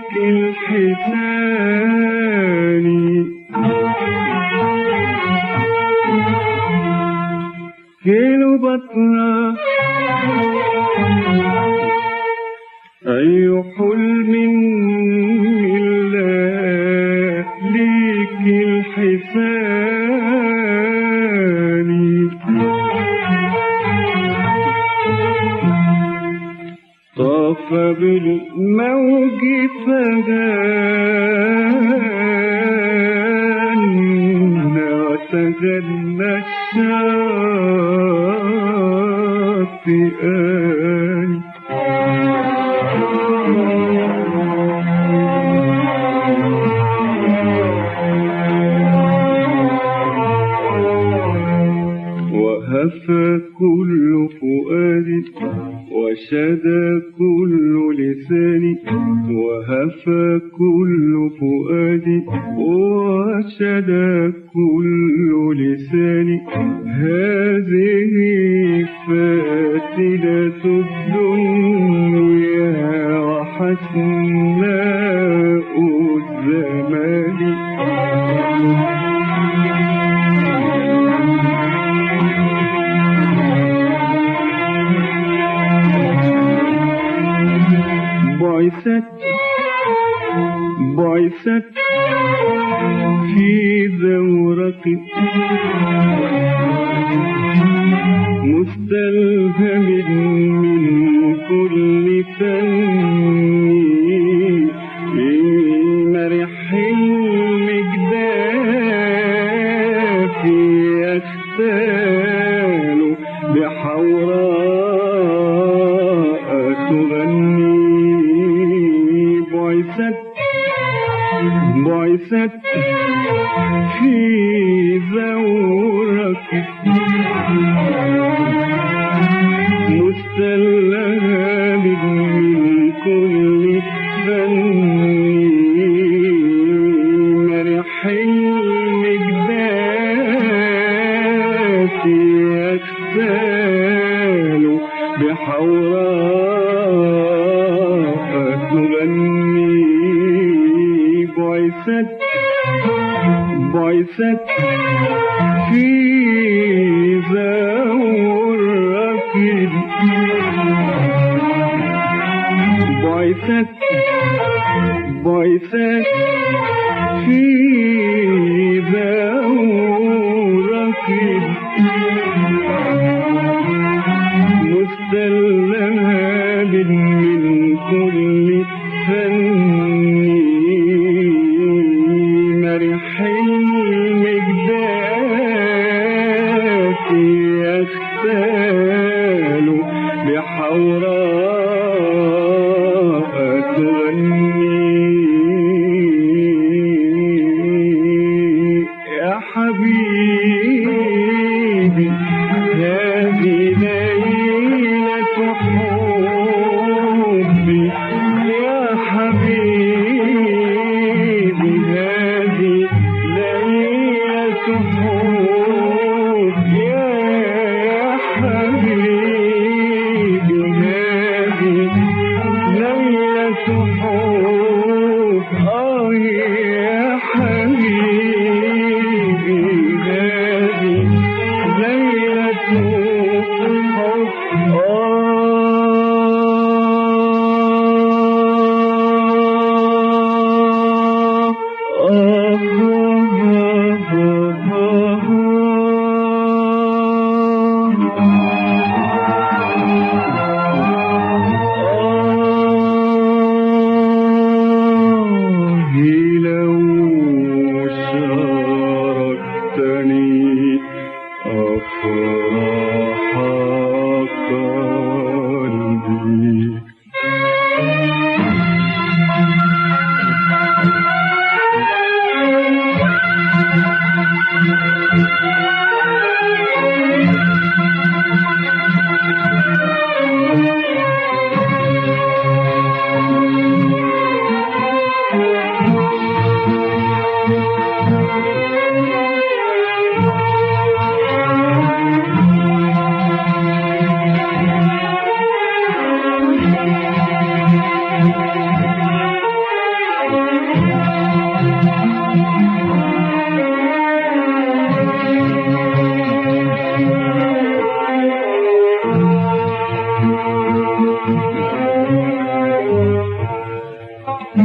لياليك الحسان كيلوباترا أي said بعثت في زورق مستلهم من كل فن.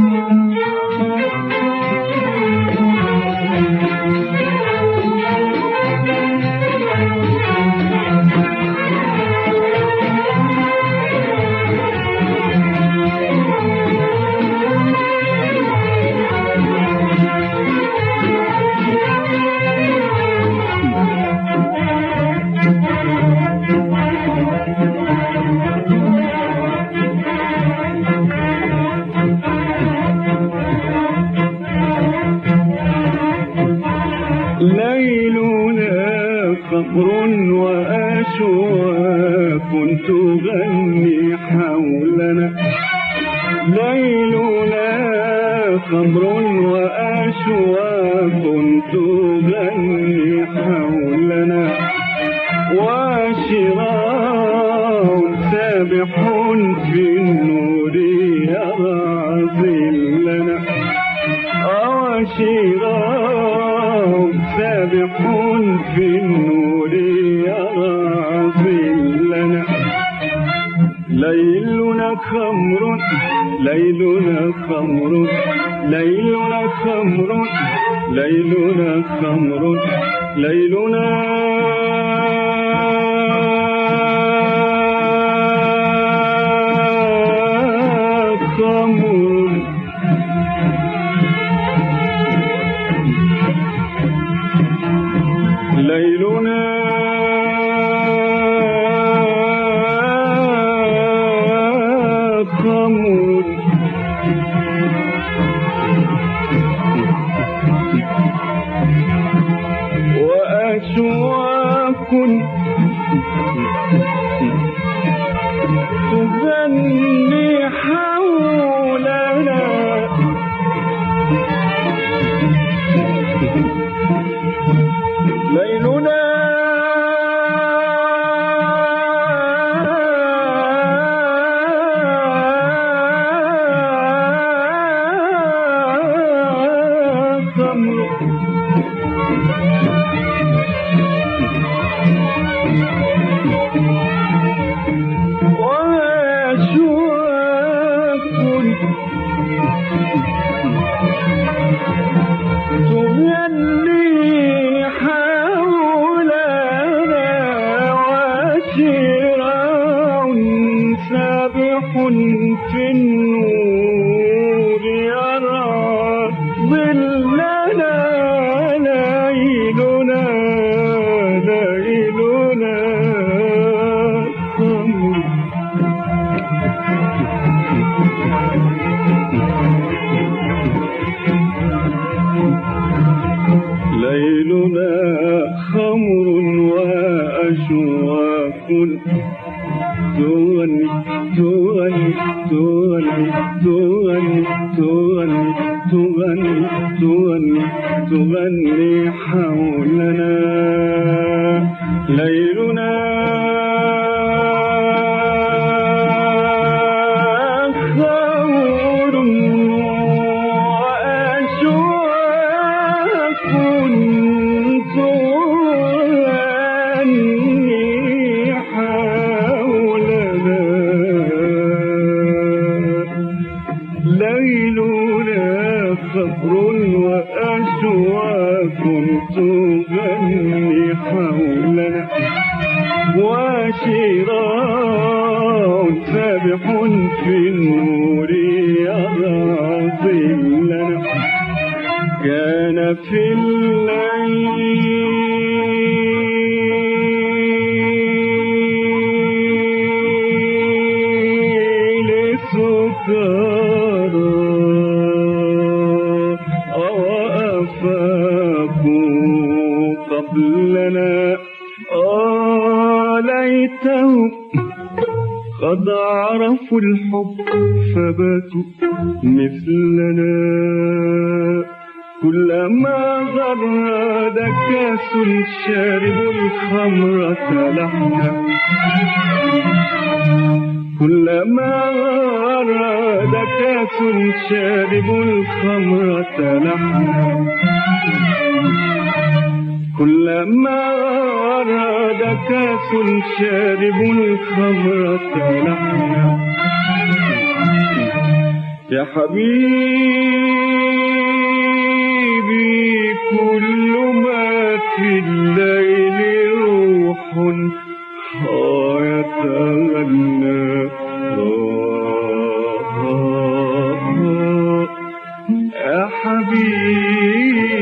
Thank you. صبر وأشواق تغني حولنا وشراء سابح في النور يرى لنا. وشراء سابح في النور يرى لنا. ليلنا خمر ليلنا خمر. ليلنا خمر ليلنا خمر con người خبر وأشواك سوق فباتوا مثلنا. كلما غرد كاس شارب الخمرة لحنا كلما غرد كاس شارب الخمرة لحنا كلما أراد كاس شارب الخمرة لحنا يا حبيبي كل ما في الليل روح ها يتغنى يا حبيبي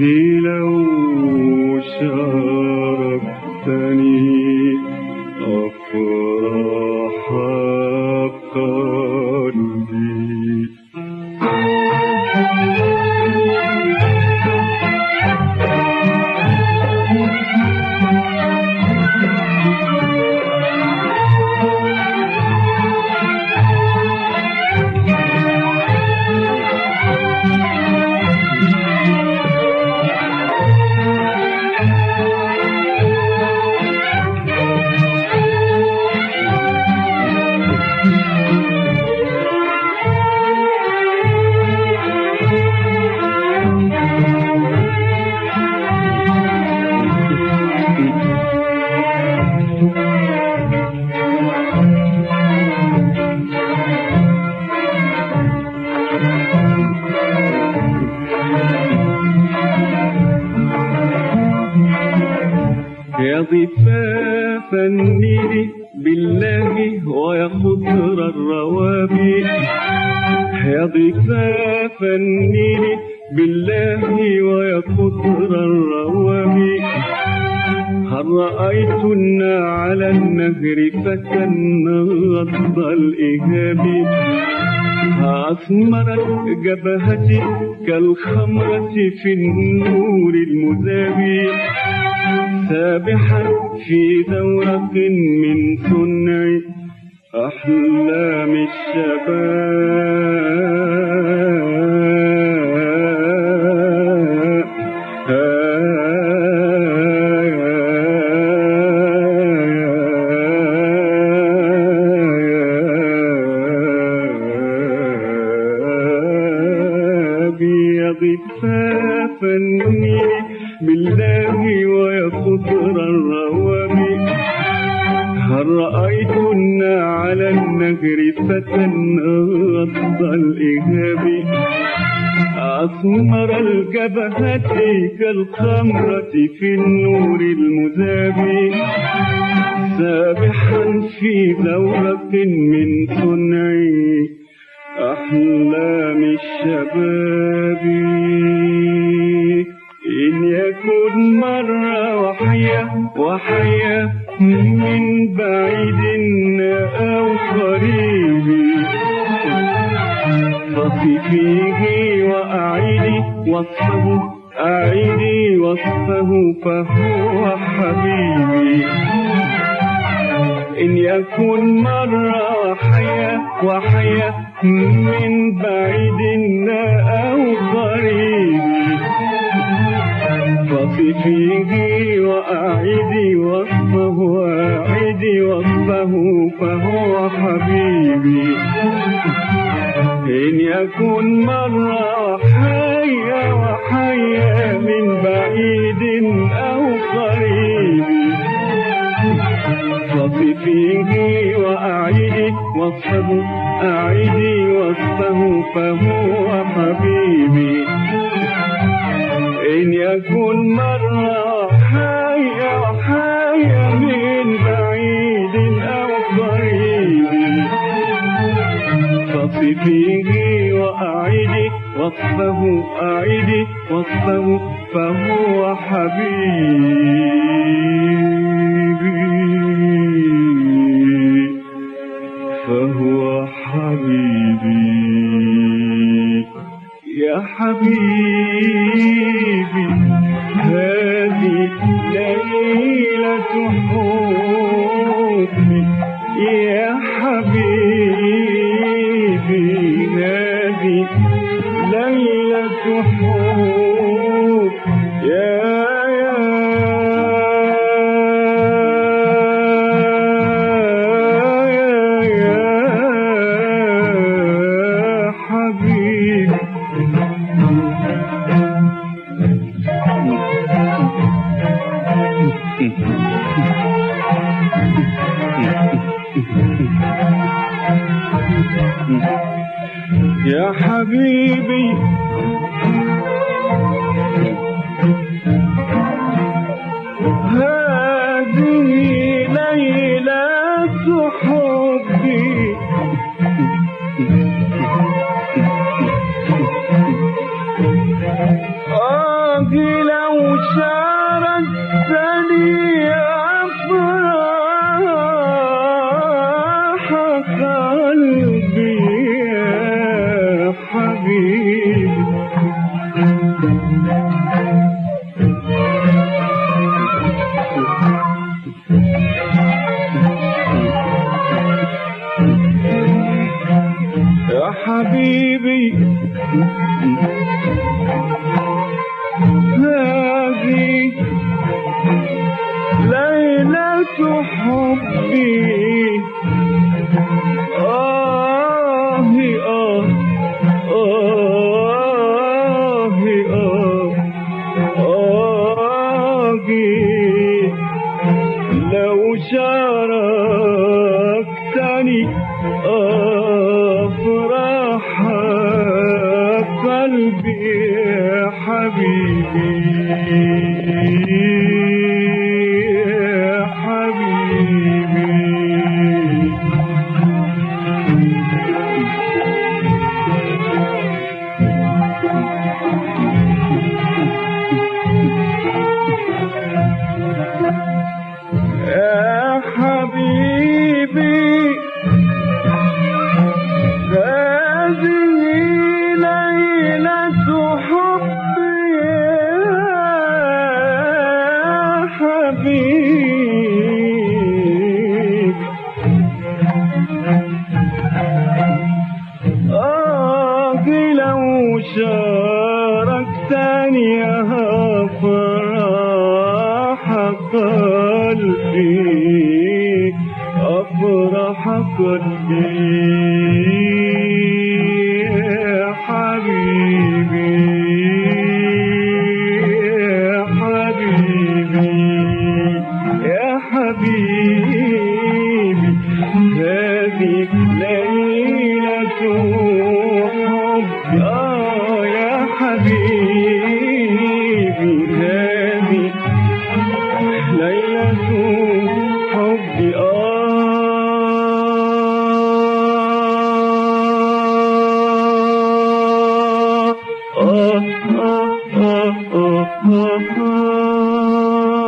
he جبهتي كالخمرة في النور المذاب سابحا في دورق من صنع أحلام الشباب. الجبهة كالخمرة في النور المذاب سابحا في دورة من صنع أحلام الشباب. إن يكن مرة وحيا وحيا من بعيد أو قريب. فصفيه وأعيدي وصفه أعيدي وصفه فهو حبيبي. إن يكن مرة حيا وحيا من بعيد أو قريب. فصفيه وأعيدي وصفه وأعيدي وصفه فهو حبيبي. إن يكن مرة حيا وحيا من بعيد أو قريب. فصفيه وأعيدي وصفه أعيدي وصفه فهو حبيبي. إن يكن مرة وصفه أعيدي وصفه فهو حبيبي. فهو حبيبي. يا حبيبي. يا قلبي أفرح قلبي Oh, oh.